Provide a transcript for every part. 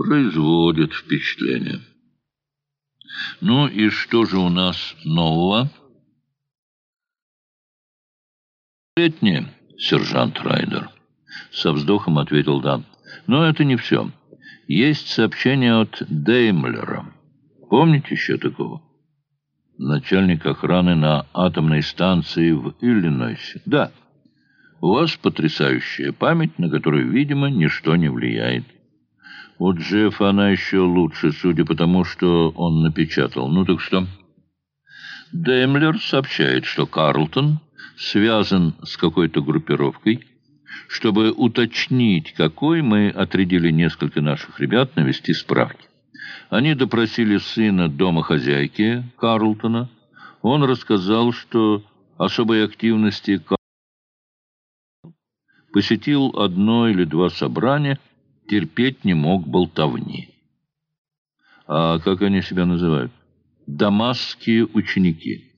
Производит впечатление. Ну и что же у нас нового? Летнее, сержант Райдер. Со вздохом ответил Дан. Но это не все. Есть сообщение от Деймлера. Помните еще такого? Начальник охраны на атомной станции в Иллинойсе. Да. У вас потрясающая память, на которую, видимо, ничто не влияет. У Джеффа она еще лучше, судя по тому, что он напечатал. Ну так что? Деймлер сообщает, что Карлтон связан с какой-то группировкой. Чтобы уточнить, какой, мы отрядили несколько наших ребят навести справки. Они допросили сына домохозяйки Карлтона. Он рассказал, что особой активности Карлтон посетил одно или два собрания – терпеть не мог болтовни. А как они себя называют? Дамасские ученики.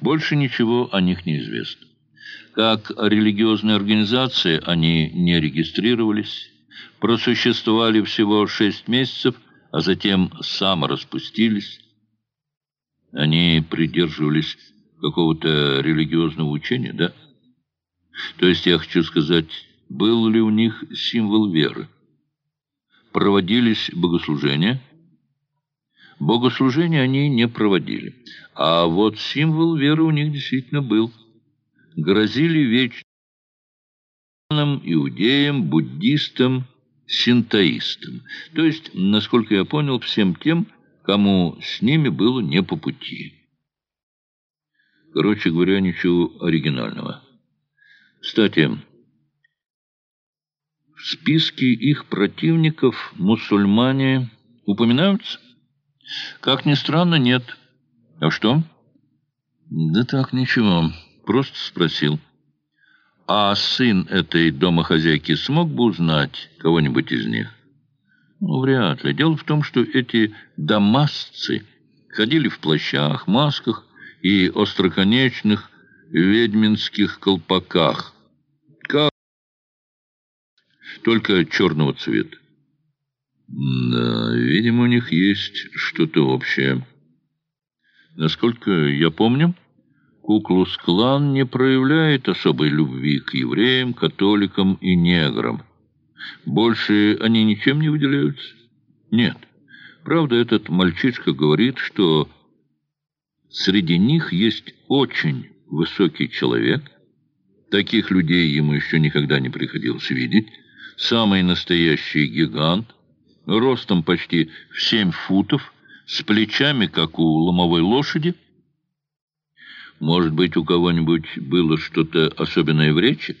Больше ничего о них не известно. Как религиозные организации они не регистрировались, просуществовали всего шесть месяцев, а затем самораспустились. Они придерживались какого-то религиозного учения, да? То есть я хочу сказать был ли у них символ веры? Проводились богослужения? Богослужения они не проводили. А вот символ веры у них действительно был. Грозили вечным иудеям, буддистам, синтоистам. То есть, насколько я понял, всем тем, кому с ними было не по пути. Короче говоря, ничего оригинального. Кстати, в списке их противников мусульмане упоминаются? Как ни странно, нет. А что? Да так, ничего. Просто спросил. А сын этой домохозяйки смог бы узнать кого-нибудь из них? Ну, вряд ли. Дело в том, что эти дамасцы ходили в плащах, масках и остроконечных ведьминских колпаках – только черного цвета. Да, видимо, у них есть что-то общее. Насколько я помню, Куклус-клан не проявляет особой любви к евреям, католикам и неграм. Больше они ничем не выделяются? Нет. Правда, этот мальчишка говорит, что среди них есть очень высокий человек. Таких людей ему еще никогда не приходилось видеть самый настоящий гигант, ростом почти в семь футов, с плечами, как у ломовой лошади. Может быть, у кого-нибудь было что-то особенное в речи?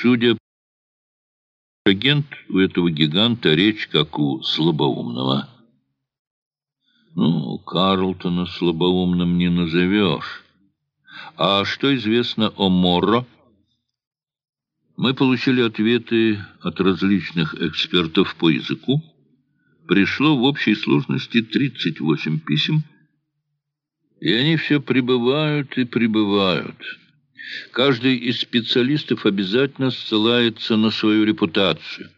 Судя по агент, у этого гиганта речь, как у слабоумного. Ну, Карлтона слабоумным не назовешь. А что известно о Морро? Мы получили ответы от различных экспертов по языку. Пришло в общей сложности 38 писем, и они все прибывают и прибывают. Каждый из специалистов обязательно ссылается на свою репутацию.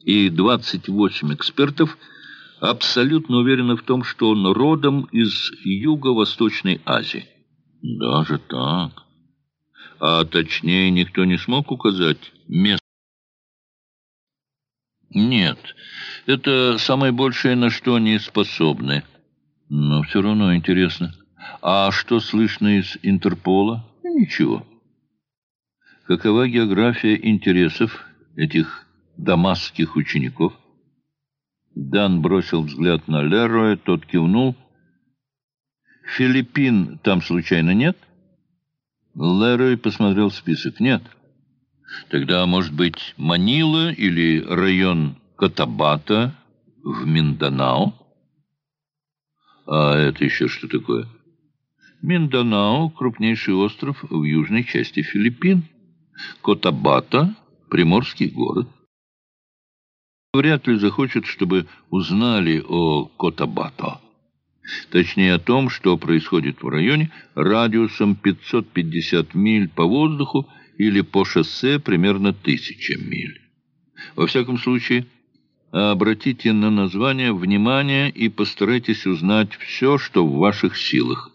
И 28 экспертов абсолютно уверены в том, что он родом из Юго-Восточной Азии. Даже так а точнее никто не смог указать место. Нет, это самое большее, на что они способны. Но все равно интересно. А что слышно из Интерпола? Ничего. Какова география интересов этих дамасских учеников? Дан бросил взгляд на Лероя, тот кивнул. «Филиппин там случайно нет?» Лерой посмотрел список. Нет. Тогда, может быть, Манила или район Котабата в Минданао? А это еще что такое? Минданао — крупнейший остров в южной части Филиппин. Котабата — приморский город. Вряд ли захочет, чтобы узнали о Котабато. Точнее о том, что происходит в районе радиусом 550 миль по воздуху или по шоссе примерно 1000 миль. Во всяком случае, обратите на название внимание и постарайтесь узнать все, что в ваших силах.